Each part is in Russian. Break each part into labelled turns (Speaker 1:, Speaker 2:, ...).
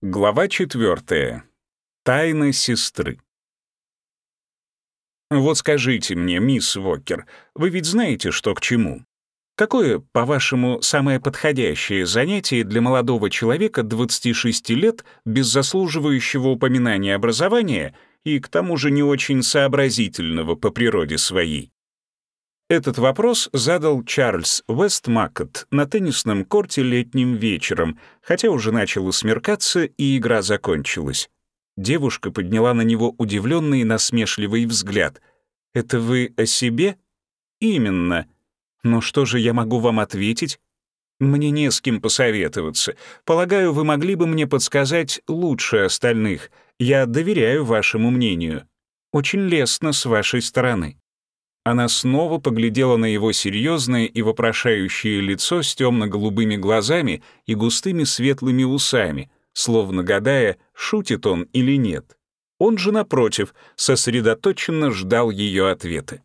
Speaker 1: Глава четвертая. Тайна сестры. Вот скажите мне, мисс Вокер, вы ведь знаете, что к чему? Какое, по-вашему, самое подходящее занятие для молодого человека 26 лет без заслуживающего упоминания образования и к тому же не очень сообразительного по природе своей? Этот вопрос задал Чарльз Вестмакет на теннисном корте летним вечером, хотя уже начало смеркаться и игра закончилась. Девушка подняла на него удивленный и насмешливый взгляд. «Это вы о себе?» «Именно. Но что же я могу вам ответить?» «Мне не с кем посоветоваться. Полагаю, вы могли бы мне подсказать лучше остальных. Я доверяю вашему мнению. Очень лестно с вашей стороны». Она снова поглядела на его серьезное и вопрошающее лицо с темно-голубыми глазами и густыми светлыми усами, словно гадая, шутит он или нет. Он же, напротив, сосредоточенно ждал ее ответа.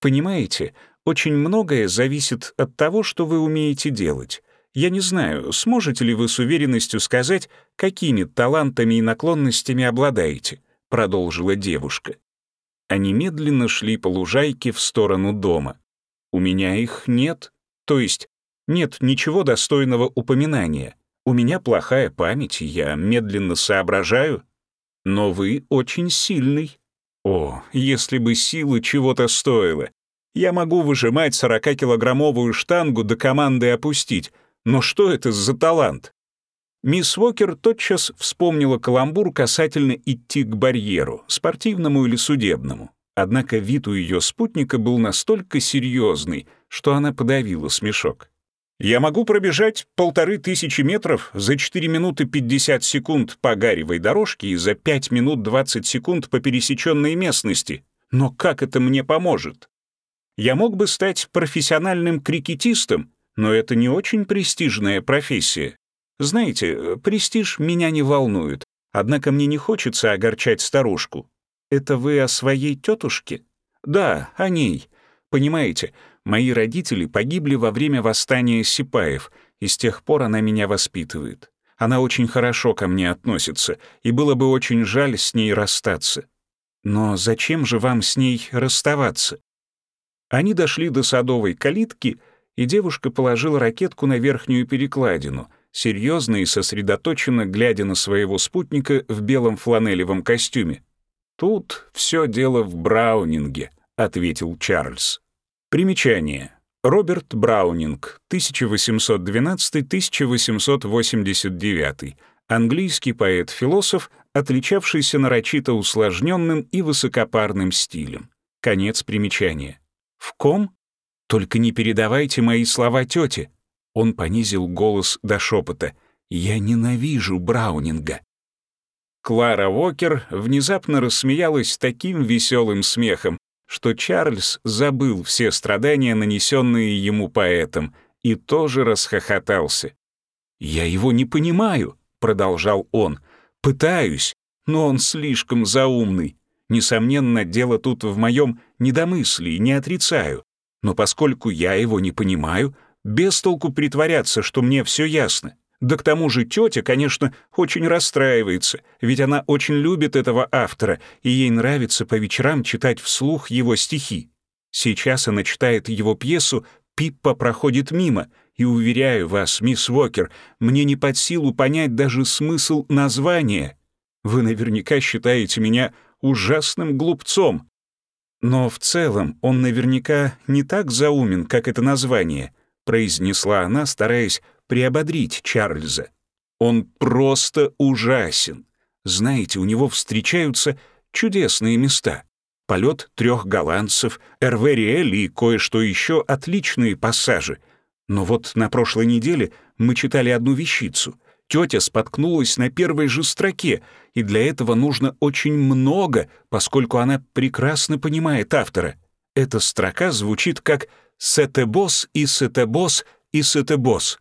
Speaker 1: «Понимаете, очень многое зависит от того, что вы умеете делать. Я не знаю, сможете ли вы с уверенностью сказать, какими талантами и наклонностями обладаете», — продолжила девушка. Они медленно шли по лужайке в сторону дома. «У меня их нет. То есть нет ничего достойного упоминания. У меня плохая память, я медленно соображаю. Но вы очень сильный. О, если бы сила чего-то стоила. Я могу выжимать 40-килограммовую штангу до команды опустить. Но что это за талант? Мисс Уокер тотчас вспомнила каламбур касательно идти к барьеру, спортивному или судебному. Однако вид у ее спутника был настолько серьезный, что она подавила смешок. «Я могу пробежать полторы тысячи метров за 4 минуты 50 секунд по гаревой дорожке и за 5 минут 20 секунд по пересеченной местности. Но как это мне поможет? Я мог бы стать профессиональным крикетистом, но это не очень престижная профессия. Знаете, престиж меня не волнует, однако мне не хочется огорчать старушку. Это вы о своей тетушке? Да, о ней. Понимаете, мои родители погибли во время восстания Сипаев, и с тех пор она меня воспитывает. Она очень хорошо ко мне относится, и было бы очень жаль с ней расстаться. Но зачем же вам с ней расставаться? Они дошли до садовой калитки, и девушка положила ракетку на верхнюю перекладину — серьезно и сосредоточенно глядя на своего спутника в белом фланелевом костюме. «Тут все дело в Браунинге», — ответил Чарльз. Примечание. Роберт Браунинг, 1812-1889, английский поэт-философ, отличавшийся нарочито усложненным и высокопарным стилем. Конец примечания. В ком? Только не передавайте мои слова тете. Он понизил голос до шепота. «Я ненавижу Браунинга». Клара Уокер внезапно рассмеялась таким веселым смехом, что Чарльз забыл все страдания, нанесенные ему поэтом, и тоже расхохотался. «Я его не понимаю», — продолжал он. «Пытаюсь, но он слишком заумный. Несомненно, дело тут в моем недомыслии, не отрицаю. Но поскольку я его не понимаю, без толку притворяться, что мне все ясно. Да к тому же тетя, конечно, очень расстраивается, ведь она очень любит этого автора, и ей нравится по вечерам читать вслух его стихи. Сейчас она читает его пьесу «Пиппа проходит мимо», и, уверяю вас, мисс Уокер, мне не под силу понять даже смысл названия. Вы наверняка считаете меня ужасным глупцом. Но в целом он наверняка не так заумен, как это название —— произнесла она, стараясь приободрить Чарльза. «Он просто ужасен. Знаете, у него встречаются чудесные места. Полет трех голландцев, Эрвериэль и кое-что еще отличные пассажи. Но вот на прошлой неделе мы читали одну вещицу. Тетя споткнулась на первой же строке, и для этого нужно очень много, поскольку она прекрасно понимает автора. Эта строка звучит как Сетебос и Сетебос и Сетебос.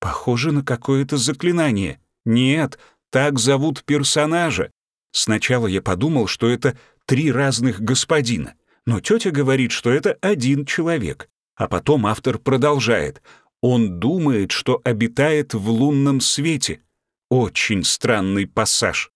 Speaker 1: Похоже на какое-то заклинание. Нет, так зовут персонажа. Сначала я подумал, что это три разных господина, но тетя говорит, что это один человек. А потом автор продолжает. Он думает, что обитает в лунном свете. Очень странный пассаж.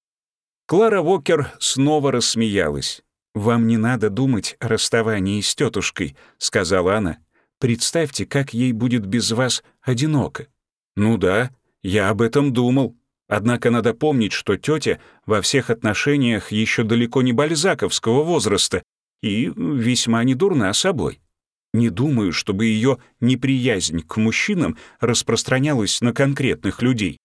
Speaker 1: Клара Уокер снова рассмеялась. «Вам не надо думать о расставании с тетушкой», — сказала она. «Представьте, как ей будет без вас одиноко». «Ну да, я об этом думал. Однако надо помнить, что тетя во всех отношениях еще далеко не бальзаковского возраста и весьма недурна собой. Не думаю, чтобы ее неприязнь к мужчинам распространялась на конкретных людей.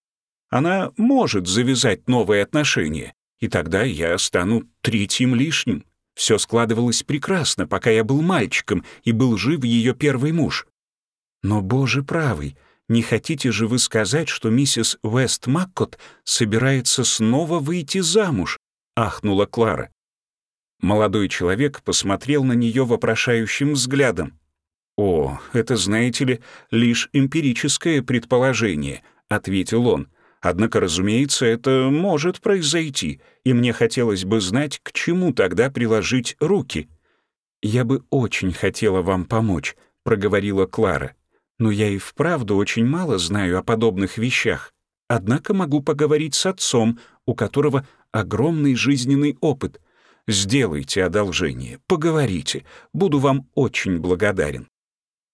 Speaker 1: Она может завязать новые отношения, и тогда я стану третьим лишним. Все складывалось прекрасно, пока я был мальчиком и был жив ее первый муж. Но, боже правый, не хотите же вы сказать, что миссис Вест Маккот собирается снова выйти замуж? ахнула Клара. Молодой человек посмотрел на нее вопрошающим взглядом. «О, это, знаете ли, лишь эмпирическое предположение», — ответил он. «Однако, разумеется, это может произойти, и мне хотелось бы знать, к чему тогда приложить руки». «Я бы очень хотела вам помочь», — проговорила Клара. «Но я и вправду очень мало знаю о подобных вещах. Однако могу поговорить с отцом, у которого огромный жизненный опыт. Сделайте одолжение, поговорите. Буду вам очень благодарен.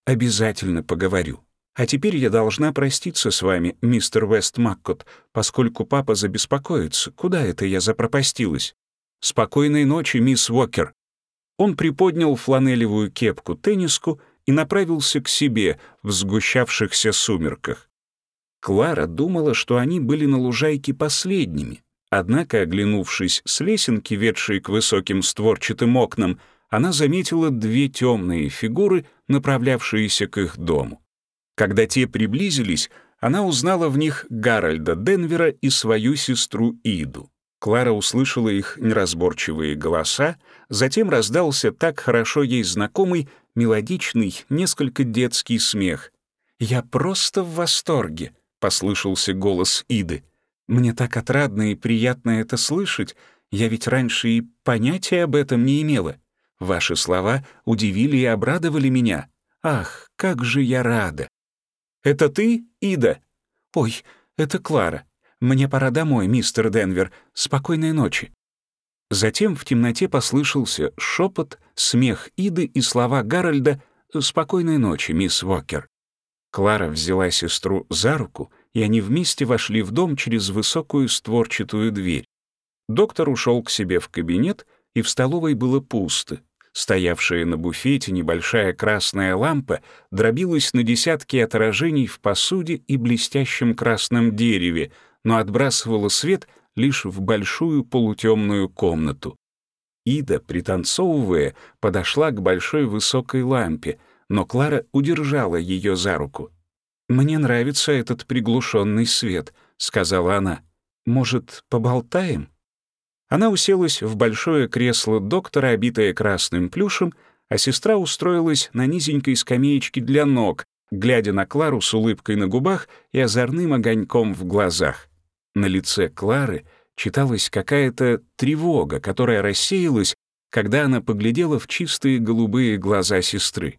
Speaker 1: Обязательно поговорю. А теперь я должна проститься с вами, мистер Вест Маккот, поскольку папа забеспокоится, куда это я запропастилась. Спокойной ночи, мисс Уокер. Он приподнял фланелевую кепку-тенниску и направился к себе в сгущавшихся сумерках. Клара думала, что они были на лужайке последними, Однако, оглянувшись с лесенки, ведшей к высоким створчатым окнам, она заметила две темные фигуры, направлявшиеся к их дому. Когда те приблизились, она узнала в них Гарольда Денвера и свою сестру Иду. Клара услышала их неразборчивые голоса, затем раздался так хорошо ей знакомый, мелодичный, несколько детский смех. «Я просто в восторге», — послышался голос Иды. Мне так отрадно и приятно это слышать. Я ведь раньше и понятия об этом не имела. Ваши слова удивили и обрадовали меня. Ах, как же я рада. Это ты, Ида? Ой, это Клара. Мне пора домой, мистер Денвер. Спокойной ночи. Затем в темноте послышался шепот, смех Иды и слова Гарольда «Спокойной ночи, мисс Уокер». Клара взяла сестру за руку и они вместе вошли в дом через высокую створчатую дверь. Доктор ушел к себе в кабинет, и в столовой было пусто. Стоявшая на буфете небольшая красная лампа дробилась на десятки отражений в посуде и блестящем красном дереве, но отбрасывала свет лишь в большую полутемную комнату. Ида, пританцовывая, подошла к большой высокой лампе, но Клара удержала ее за руку. «Мне нравится этот приглушенный свет», — сказала она. «Может, поболтаем?» Она уселась в большое кресло доктора, обитое красным плюшем, а сестра устроилась на низенькой скамеечке для ног, глядя на Клару с улыбкой на губах и озорным огоньком в глазах. На лице Клары читалась какая-то тревога, которая рассеялась, когда она поглядела в чистые голубые глаза сестры.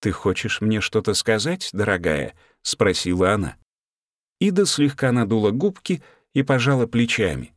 Speaker 1: «Ты хочешь мне что-то сказать, дорогая?» — спросила она. Ида слегка надула губки и пожала плечами.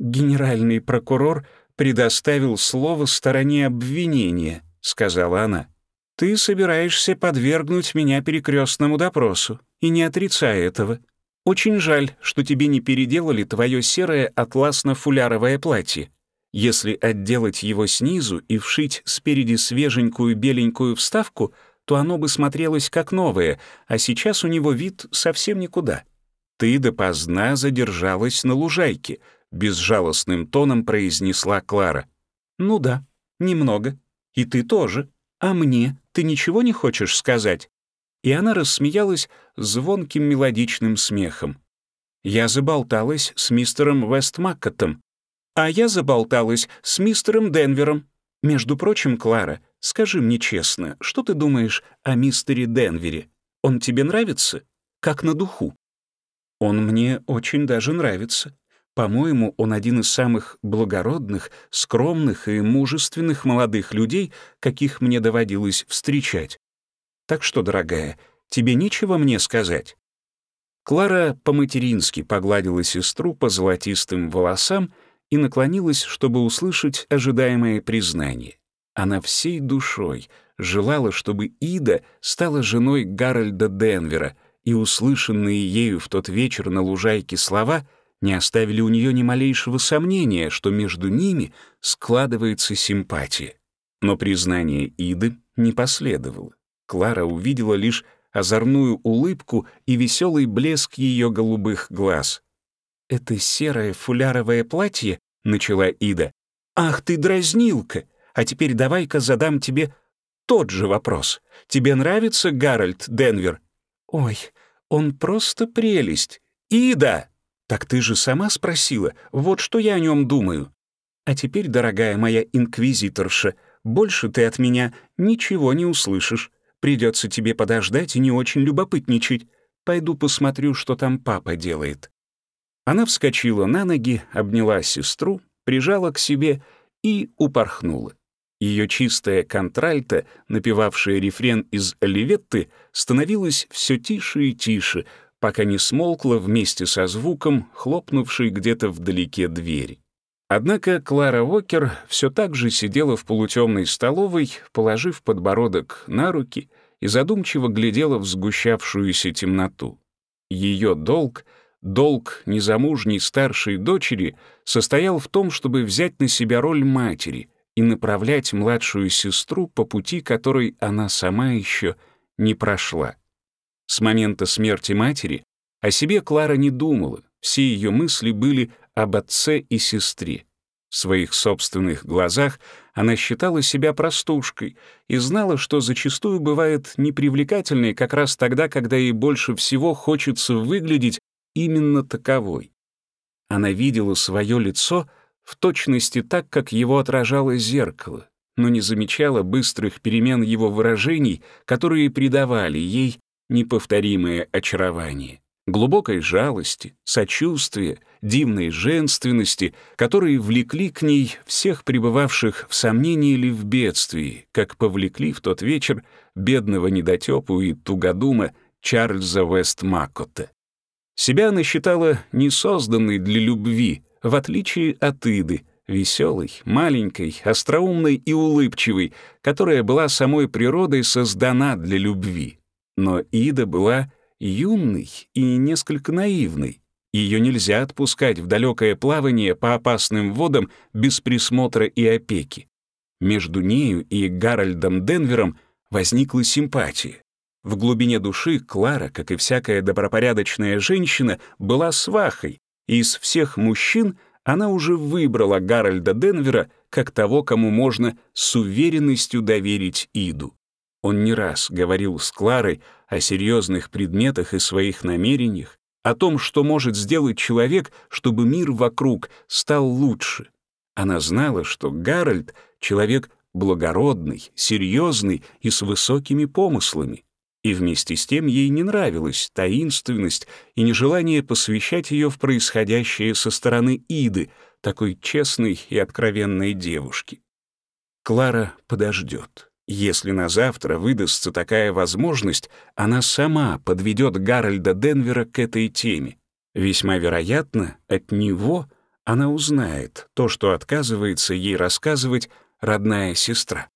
Speaker 1: «Генеральный прокурор предоставил слово стороне обвинения», — сказала она. «Ты собираешься подвергнуть меня перекрестному допросу, и не отрицай этого. Очень жаль, что тебе не переделали твое серое атласно-фуляровое платье. Если отделать его снизу и вшить спереди свеженькую беленькую вставку — то оно бы смотрелось как новое, а сейчас у него вид совсем никуда. Ты допоздна задержалась на лужайке, безжалостным тоном произнесла Клара. Ну да, немного. И ты тоже. А мне ты ничего не хочешь сказать? И она рассмеялась звонким мелодичным смехом. Я заболталась с мистером Вестмаккотом, а я заболталась с мистером Денвером. Между прочим, Клара, Скажи мне честно, что ты думаешь о мистере Денвере? Он тебе нравится? Как на духу?» «Он мне очень даже нравится. По-моему, он один из самых благородных, скромных и мужественных молодых людей, каких мне доводилось встречать. Так что, дорогая, тебе нечего мне сказать?» Клара по-матерински погладила сестру по золотистым волосам и наклонилась, чтобы услышать ожидаемое признание. Она всей душой желала, чтобы Ида стала женой Гарольда Денвера, и услышанные ею в тот вечер на лужайке слова не оставили у нее ни малейшего сомнения, что между ними складывается симпатия. Но признание Иды не последовало. Клара увидела лишь озорную улыбку и веселый блеск ее голубых глаз. «Это серое фуляровое платье?» — начала Ида. «Ах ты, дразнилка! А теперь давай-ка задам тебе тот же вопрос. Тебе нравится Гарольд Денвер?» «Ой, он просто прелесть. Ида!» «Так ты же сама спросила, вот что я о нем думаю. А теперь, дорогая моя инквизиторша, больше ты от меня ничего не услышишь. Придется тебе подождать и не очень любопытничать. Пойду посмотрю, что там папа делает». Она вскочила на ноги, обняла сестру, прижала к себе и упорхнула. Ее чистая контральта, напевавшая рефрен из «Оливетты», становилась все тише и тише, пока не смолкла вместе со звуком, хлопнувшей где-то вдалеке двери. Однако Клара Уокер все так же сидела в полутемной столовой, положив подбородок на руки и задумчиво глядела в сгущавшуюся темноту. Ее долг, долг незамужней старшей дочери, состоял в том, чтобы взять на себя роль матери и направлять младшую сестру по пути, который она сама еще не прошла. С момента смерти матери о себе Клара не думала, все ее мысли были об отце и сестре. В своих собственных глазах она считала себя простушкой и знала, что зачастую бывает непривлекательной как раз тогда, когда ей больше всего хочется выглядеть именно таковой. Она видела свое лицо в точности так, как его отражало зеркало, но не замечала быстрых перемен его выражений, которые придавали ей неповторимое очарование глубокой жалости, сочувствия, дивной женственности, которые влекли к ней всех пребывавших в сомнении или в бедствии, как повлекли в тот вечер бедного недотепу и тугодума Чарльза Вестмакота. Себя она считала несозданной для любви, в отличие от Иды, веселой, маленькой, остроумной и улыбчивой, которая была самой природой создана для любви. Но Ида была юный и несколько наивный. Ее нельзя отпускать в далекое плавание по опасным водам без присмотра и опеки. Между нею и Гарольдом Денвером возникла симпатия. В глубине души Клара, как и всякая добропорядочная женщина, была свахой, и из всех мужчин она уже выбрала Гарольда Денвера как того, кому можно с уверенностью доверить Иду. Он не раз говорил с Кларой о серьезных предметах и своих намерениях, о том, что может сделать человек, чтобы мир вокруг стал лучше. Она знала, что Гарольд — человек благородный, серьезный и с высокими помыслами. И вместе с тем ей не нравилась таинственность и нежелание посвящать ее в происходящее со стороны Иды, такой честной и откровенной девушки. Клара подождет. Если на завтра выдастся такая возможность, она сама подведет Гарольда Денвера к этой теме. Весьма вероятно, от него она узнает то, что отказывается ей рассказывать родная сестра.